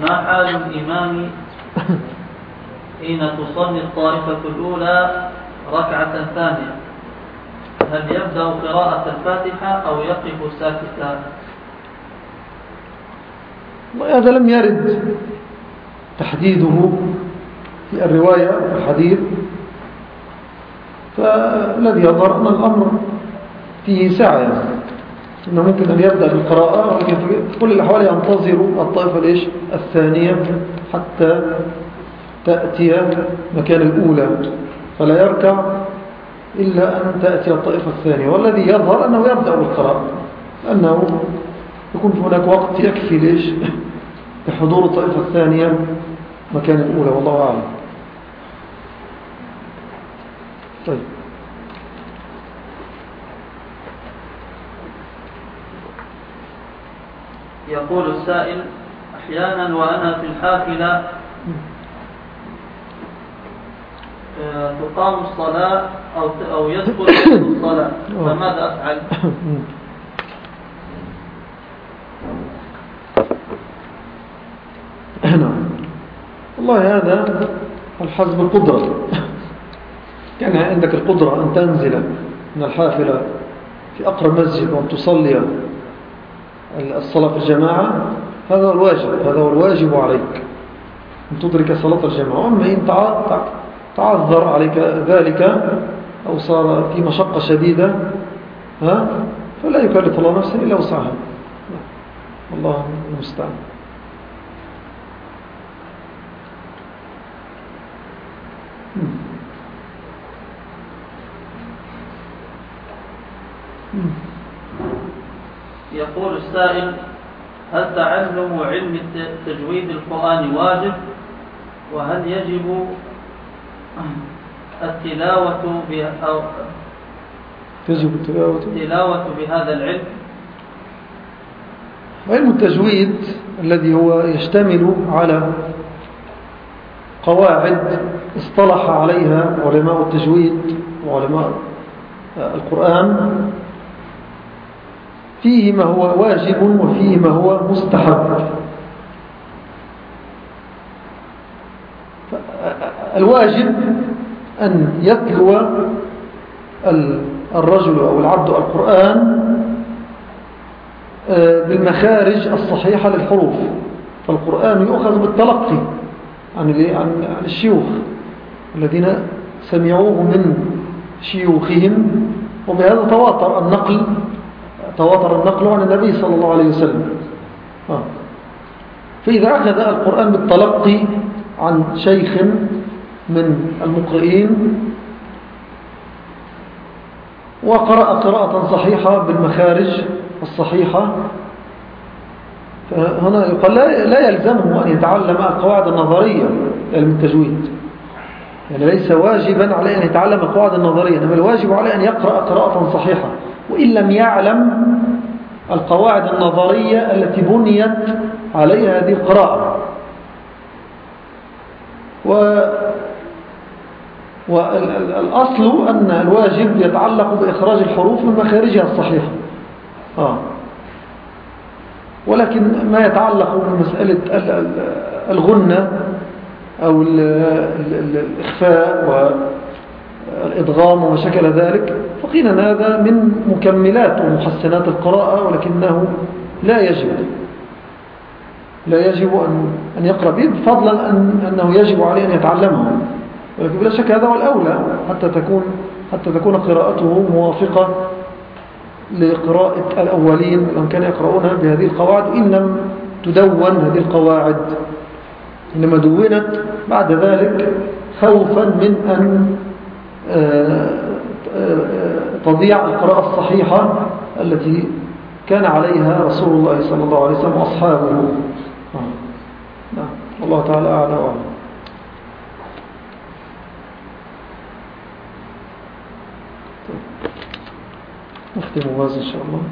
ما حال الإمام حين تصلي الطائفة الأولى ركعة ثانية؟ هل يبدأ قراءة الفاتحة أو يقف ساكتا؟ هذا لم يرد تحديده في الرواية الحديث فالذي يظهر الأمر فيه سعة إنه ممكن أن يبدأ بالقراءة ولكن في كل الأحوال ينتظر الطائفة الإيش؟ الثانية حتى تأتي مكان الأولى. فلا يركع إلا أن تأتي الطائفة الثانية. والذي يظهر أنه يبدأ بالقراءة لأنه يكون هناك وقت يكفي ليش؟ بحضور الطائفة الثانية مكان الأولى والله أعلم. طيب. يقول السائل أحيانا وأنا في الحافلة آه، تقام الصلاة أو أو يدخل الصلاة فماذا أفعل؟ نعم والله هذا الحزب القدرة كان عندك القدرة أن تنزل من الحافلة في أقرب مسجد وأن تصلي الصلاة في الجماعة هذا هو الواجب هذا هو الواجب عليك أن تدرك صلاة الجماعة. أما إن تعذر عليك ذلك أو صار في مشقة شديدة ها فلا يكلف الله نفسا إلا وسعها. الله المستعان. يقول السائل هل تعلم علم تجويد القرآن واجب؟ وهل يجب التلاوة أو تجب التلاوة؟ التلاوة بهذا العلم؟ علم التجويد الذي هو يشتمل على قواعد اصطلح عليها علماء التجويد وعلماء القرآن فيه ما هو واجب وفيه ما هو مستحب. الواجب أن يتلو الرجل أو العبد القرآن آه، بالمخارج الصحيحة للحروف. فالقرآن يؤخذ بالتلقي عن عن الشيوخ الذين سمعوه من شيوخهم وبهذا تواتر النقل تواتر النقل عن النبي صلى الله عليه وسلم آه. فإذا أخذ القرآن بالتلقي عن شيخ من المقرئين وقرأ قراءة صحيحة بالمخارج الصحيحة هنا يقال لا يلزمه أن يتعلم القواعد النظرية علم التجويد يعني ليس واجبا عليه أن يتعلم القواعد النظرية إنما الواجب عليه أن يقرأ قراءة صحيحة وإن لم يعلم القواعد النظرية التي بنيت عليها هذه القراءة و والأصل أن الواجب يتعلق بإخراج الحروف من مخارجها الصحيحة آه. ولكن ما يتعلق بمسألة الغنة أو الإخفاء والإدغام وما شكل ذلك فقيل أن هذا من مكملات ومحسنات القراءة ولكنه لا يجب لا يجب أن يقرأ به فضلا أنه يجب عليه أن يتعلمه. ولكن بلا شك هذا هو الأولى حتى تكون, حتى تكون قراءته موافقة لقراءة الأولين لو كان يقرؤونها بهذه القواعد إن لم تدون هذه القواعد إنما دونت بعد ذلك خوفا من أن تضيع القراءة الصحيحة التي كان عليها رسول الله صلى الله عليه وسلم وأصحابه. نعم. والله تعالى أعلى وأعلم نختم هذا إن شاء الله.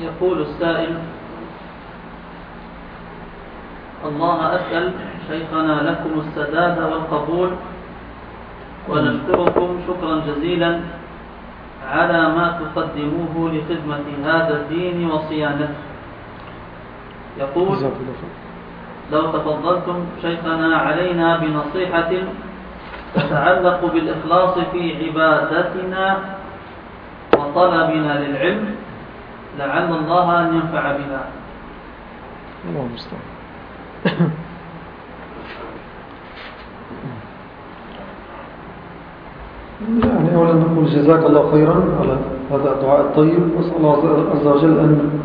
يقول السائل الله أسأل شيخنا لكم السداد والقبول ونشكركم شكرا جزيلا على ما تقدموه لخدمة هذا الدين وصيانته. يقول لو تفضلتم شيخنا علينا بنصيحة تتعلق بالإخلاص في عبادتنا وطلبنا للعلم لعل الله أن ينفع بها الله المستعان يعني أولا نقول جزاك الله خيرا على هذا الدعاء الطيب وأسأل الله عز وجل أن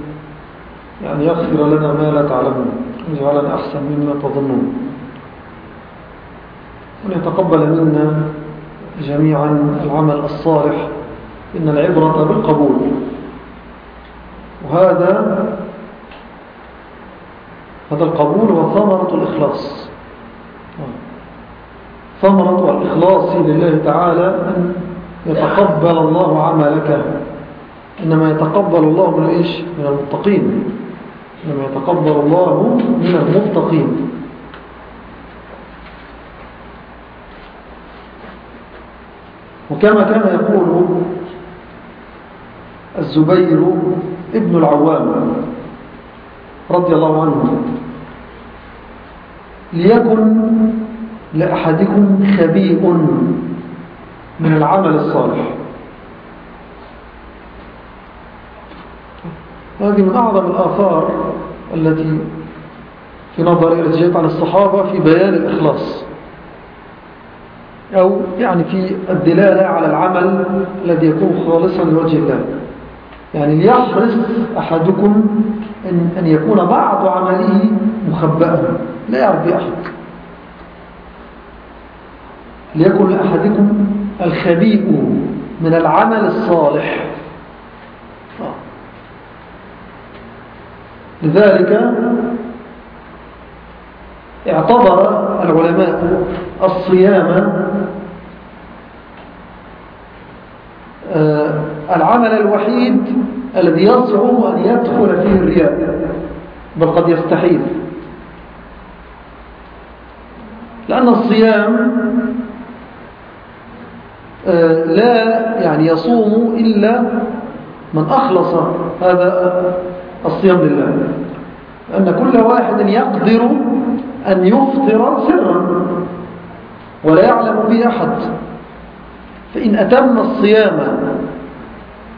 يعني يغفر لنا ما لا تعلمون ويجعلنا أحسن مما تظنون. وأن يتقبل منا جميعا العمل الصالح إن العبرة بالقبول. وهذا هذا القبول هو ثمرة الإخلاص. ثمرة الإخلاص لله تعالى أن يتقبل الله عملك. إنما يتقبل الله من إيش؟ من المتقين. إنما يتقبل الله من المتقين. وكما كان يقول الزبير ابن العوام رضي الله عنه. ليكن لأحدكم خبيء من العمل الصالح. هذه من أعظم الآثار التي في نظر جاءت عن الصحابة في بيان الإخلاص. أو يعني في الدلالة على العمل الذي يكون خالصا لوجه الله. يعني ليحرص أحدكم أن, أن يكون بعض عمله مخبأا. لا يعرف أحد. ليكن لأحدكم الخبيء من العمل الصالح. لذلك اعتبر العلماء الصيام آه، العمل الوحيد الذي يصعب أن يدخل فيه الرياء بل قد يستحيل. لأن الصيام آه، لا يعني يصوم إلا من أخلص هذا الصيام لله. أن كل واحد يقدر أن يفطر سرا ولا يعلم به أحد. فإن أتم الصيام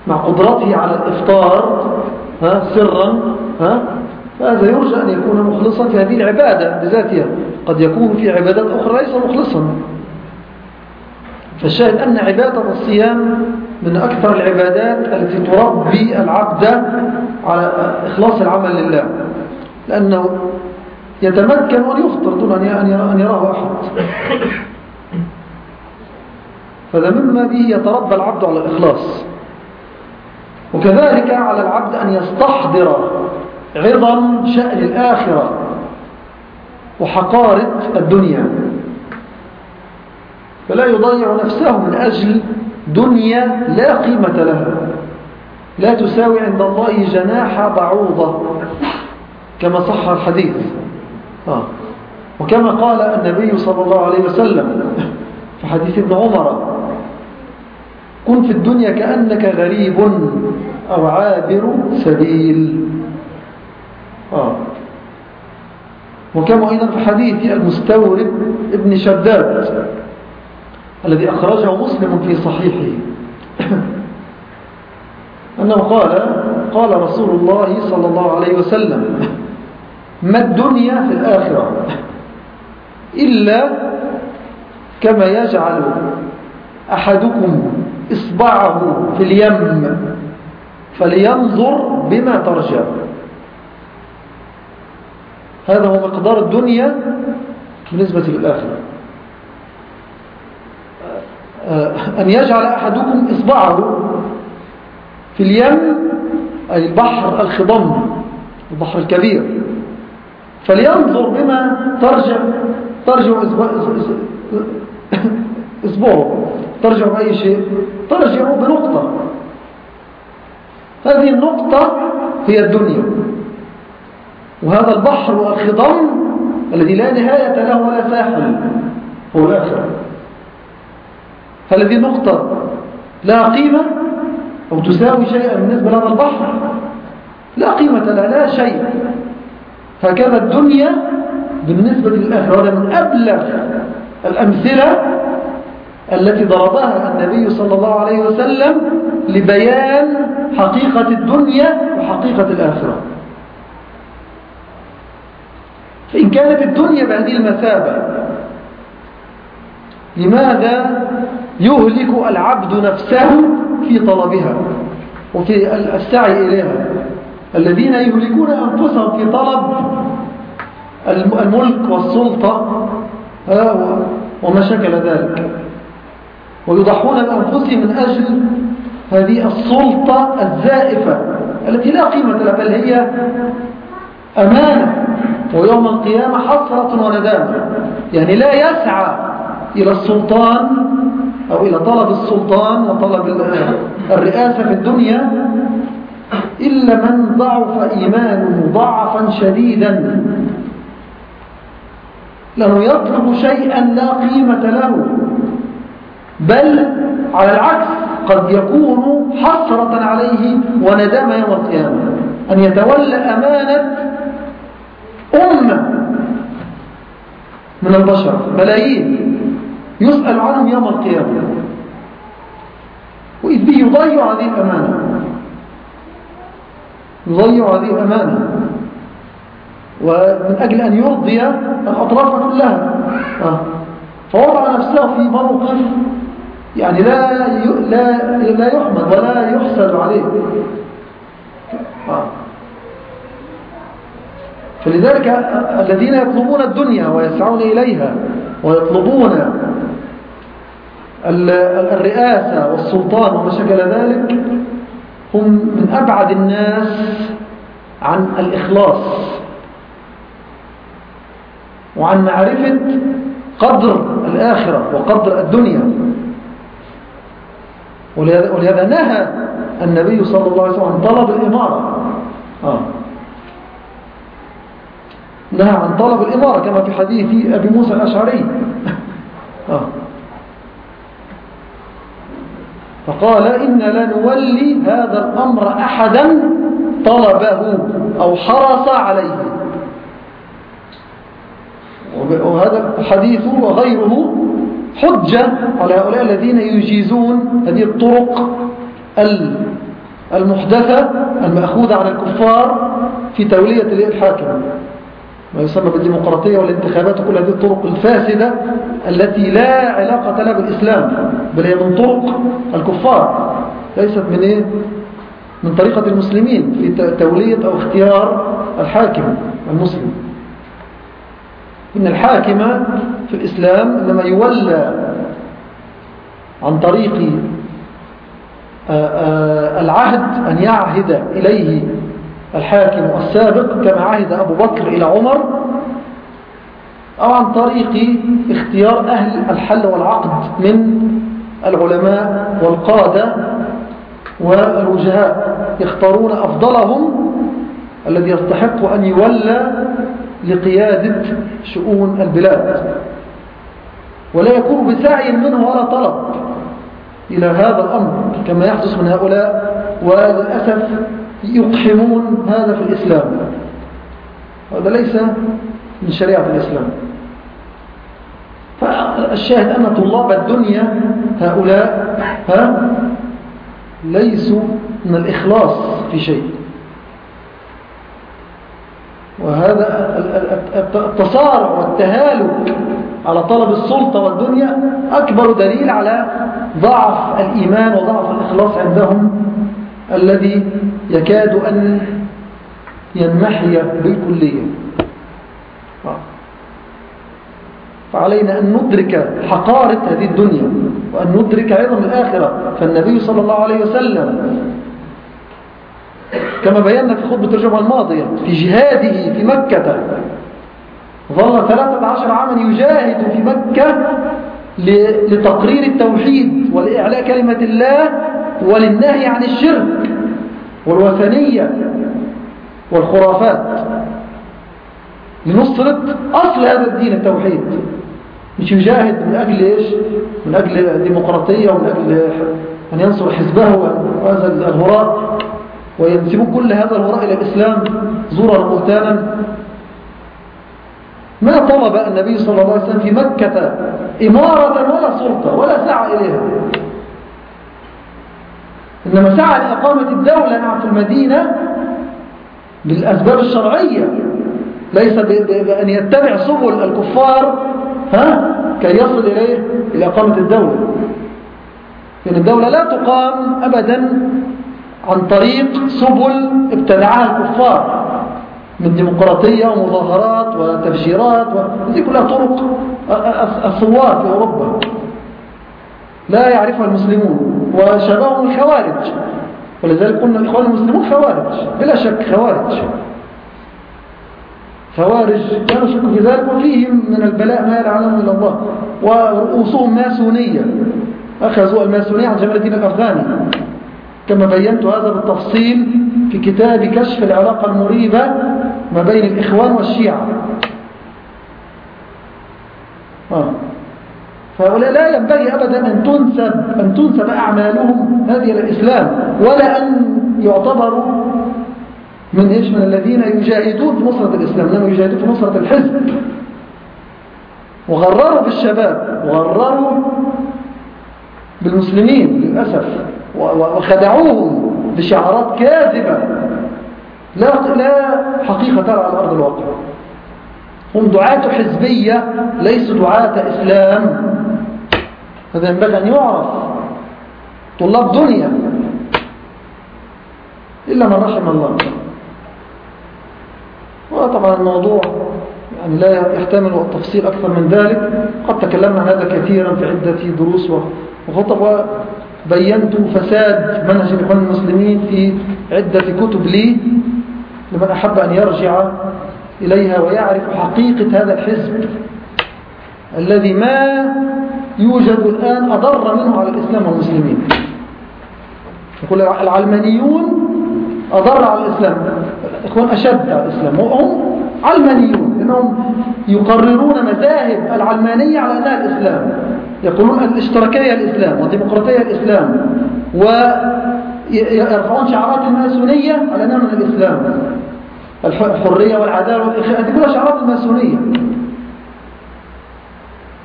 مع قدرته على الإفطار ها سرا ها فهذا يرجى أن يكون مخلصا في هذه العبادة بذاتها. قد يكون في عبادات أخرى ليس مخلصا. فالشاهد أن عبادة الصيام من أكثر العبادات التي تربي العبد على إخلاص العمل لله. لأنه يتمكن أن يفطر دون أن يراه أحد. فذا مما به يتربى العبد على الإخلاص. وكذلك على العبد أن يستحضر عظم شأن الآخرة وحقارة الدنيا. فلا يضيع نفسه من أجل دنيا لا قيمة لها. لا تساوي عند الله جناح بعوضة كما صح الحديث. آه. وكما قال النبي صلى الله عليه وسلم في حديث ابن عمر كن في الدنيا كأنك غريب أو عابر سبيل. آه. وكما أيضا في حديث المستورد ابن شداد الذي أخرجه مسلم في صحيحه. أنه قال قال رسول الله صلى الله عليه وسلم ما الدنيا في الآخرة؟ إلا كما يجعل أحدكم إصبعه في اليم. فلينظر بما ترجع هذا هو مقدار الدنيا بالنسبة للآخرة. أن يجعل أحدكم إصبعه في اليم أي البحر الخضم البحر الكبير. فلينظر بما ترجع ترجع إصبعه. ترجع بأي شيء؟ ترجع بنقطة. هذه النقطة هي الدنيا. وهذا البحر الخضم الذي لا نهاية له ولا ساحل هو الآخرة. فالذي نقطة لا قيمة أو تساوي شيئا بالنسبة لهذا البحر. لا قيمة لها لا شيء. هكذا الدنيا بالنسبة للآخرة هذا من أبلغ الأمثلة التي ضربها النبي صلى الله عليه وسلم لبيان حقيقة الدنيا وحقيقة الآخرة. فإن كانت الدنيا بهذه المثابة لماذا يهلك العبد نفسه في طلبها وفي السعي إليها؟ الذين يهلكون أنفسهم في طلب الملك والسلطة وما شكل ذلك. ويضحون بأنفسهم من أجل هذه السلطة الزائفة التي لا قيمة لها بل هي أمانة. ويوم القيامة حسرة وندامة. يعني لا يسعى إلى السلطان أو إلى طلب السلطان وطلب الرئاسة في الدنيا إلا من ضعف إيمانه ضعفا شديدا. لأنه يطلب شيئا لا قيمة له. بل على العكس قد يكون حسرة عليه وندم يوم القيامة. أن يتولى أمانة أمة من البشر ملايين يسأل عنهم يوم القيامة. وإذ به يضيع هذه الأمانة. يضيع هذه الأمانة. ومن أجل أن يرضي الأطراف كلها. آه. فوضع نفسه في موقف يعني لا لا لا يحمد ولا يحسد عليه آه. فلذلك الذين يطلبون الدنيا ويسعون إليها ويطلبون الرئاسة والسلطان وما شكل ذلك هم من أبعد الناس عن الإخلاص وعن معرفة قدر الآخرة وقدر الدنيا ولهذا نهى النبي صلى الله عليه وسلم عن طلب الإمارة آه. نهى عن طلب الإمارة كما في حديث أبي موسى الأشعري آه. فقال إن لا نولي هذا الأمر أحدا طلبه أو حرص عليه وهذا الحديث وغيره حجة على هؤلاء الذين يجيزون هذه الطرق المحدثة المأخوذة عن الكفار في تولية الحاكم. ما يسمى بالديمقراطية والانتخابات وكل هذه الطرق الفاسدة التي لا علاقة لها بالإسلام بل هي من طرق الكفار. ليست من إيه؟ من طريقة المسلمين في تولية أو اختيار الحاكم المسلم. إن الحاكم في الإسلام إنما يولى عن طريق آه، آه، العهد أن يعهد إليه الحاكم السابق كما عهد أبو بكر إلى عمر أو عن طريق اختيار أهل الحل والعقد من العلماء والقادة والوجهاء يختارون أفضلهم الذي يستحق أن يولى لقيادة شؤون البلاد. ولا يكون بسعي منه ولا طلب إلى هذا الأمر كما يحدث من هؤلاء وللأسف يقحمون هذا في الإسلام. هذا ليس من شريعة الإسلام. فالشاهد أن طلاب الدنيا هؤلاء ها ليسوا من الإخلاص في شيء. وهذا التصارع والتهالك على طلب السلطة والدنيا أكبر دليل على ضعف الإيمان وضعف الإخلاص عندهم الذي يكاد أن ينمحي بالكلية. فعلينا أن ندرك حقارة هذه الدنيا وأن ندرك عظم الآخرة. فالنبي صلى الله عليه وسلم كما بينا في خطبة الجمعة الماضية في جهاده في مكة. ظل ثلاثة عشر عاما يجاهد في مكة لتقرير التوحيد ولإعلاء كلمة الله وللنهي عن الشرك والوثنية والخرافات. لنصرة أصل هذا الدين التوحيد. مش يجاهد من أجل إيش؟ من أجل الديمقراطية ومن أجل أن ينصر حزبه وهذا الهراء وينسبون كل هذا الهراء إلى الإسلام زورا وبهتانا. ما طلب النبي صلى الله عليه وسلم في مكة إمارة ولا سلطة ولا سعى إليها. إنما سعى لإقامة الدولة في المدينة بالأسباب الشرعية. ليس بأن يتبع سبل الكفار ها كي يصل إليه إلى إقامة الدولة. لأن الدولة لا تقام أبدا عن طريق سبل ابتدعها الكفار من ديمقراطية ومظاهرات وتفجيرات هذه كلها طرق الثوار في أوروبا. لا يعرفها المسلمون. وشبههم الخوارج. ولذلك قلنا الإخوان المسلمون خوارج. بلا شك خوارج. خوارج لا نشك في ذلك وفيهم من البلاء ما يعلمه إلا الله. ورؤوسهم ماسونية. أخذوا الماسونية عن جمال الدين الأفغاني. كما بينت هذا بالتفصيل في كتاب كشف العلاقة المريبة ما بين الإخوان والشيعة. آه. فهؤلاء لا ينبغي أبدا أن تنسب, أن تنسب أعمالهم هذه الإسلام ولا أن يعتبروا من إيش؟ من الذين يجاهدون في نصرة الإسلام لما يجاهدون في نصرة الحزب. وغرروا بالشباب وغرروا بالمسلمين للأسف. وخدعوهم بشعارات كاذبة. لا لا حقيقة على أرض الواقع. هم دعاة حزبية ليسوا دعاة إسلام. هذا ينبغي أن يعرف طلاب دنيا. إلا من رحم الله. وطبعا الموضوع يعني لا يحتمل التفصيل أكثر من ذلك. قد تكلمنا هذا كثيرا في عدة دروس وخطب. وبينت فساد منهج الإخوان المسلمين في عدة كتب لي لمن أحب أن يرجع إليها ويعرف حقيقة هذا الحزب الذي ما يوجد الآن أضر منه على الإسلام والمسلمين. يقول العلمانيون أضر على الإسلام. الإخوان أشد على الإسلام. وهم علمانيون لأنهم يقررون مذاهب العلمانية على أنها الإسلام. يقولون الاشتراكية الإسلام والديمقراطية الإسلام ويرفعون شعارات الماسونية على أنها من الإسلام الحرية والعدالة والإخاء هذه كلها شعارات الماسونية.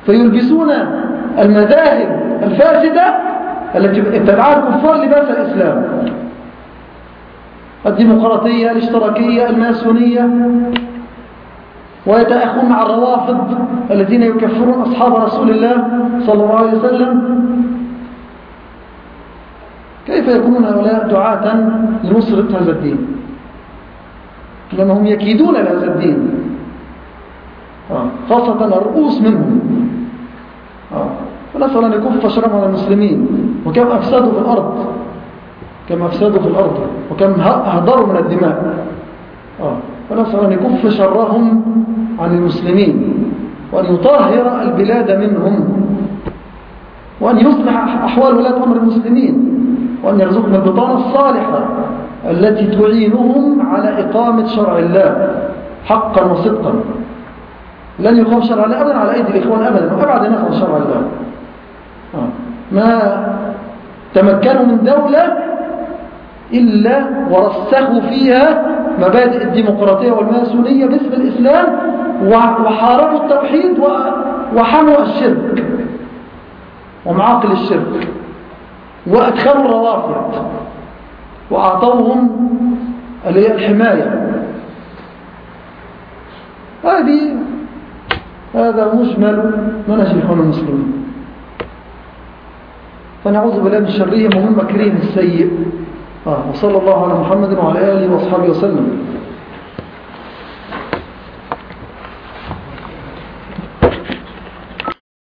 فيلبسون المذاهب الفاسدة التي ابتدعها الكفار لباس الإسلام. الديمقراطية الاشتراكية الماسونية. ويتأخون مع الروافض الذين يكفرون أصحاب رسول الله صلى الله عليه وسلم كيف يكونون هؤلاء دعاة لنصرة هذا الدين لأنهم يكيدون لهذا الدين آه. خاصة الرؤوس منهم آه. فنسأل أن يكف شرم على المسلمين وكم أفسدوا في الأرض كم أفسدوا في الأرض وكم أهدروا من الدماء آه. فنسأل أن يكف شرهم عن المسلمين وأن يطهر البلاد منهم وأن يصلح أحوال ولاة أمر المسلمين وأن يرزقنا البطانة الصالحة التي تعينهم على إقامة شرع الله حقا وصدقا لن يقام شرع الله أبدا على أيدي الإخوان أبدا وأبعد عن شرع الله آه. ما تمكنوا من دولة إلا ورسخوا فيها مبادئ الديمقراطية والماسونية باسم الإسلام وحاربوا التوحيد وحموا الشرك ومعاقل الشرك وأدخلوا الروافض وأعطوهم الحماية. هذه هذا مجمل منهج الإخوان المسلمين. فنعوذ بالله من شرهم ومن مكرهم السيء. آه وصلى الله على محمد وعلى آله وأصحابه وسلم.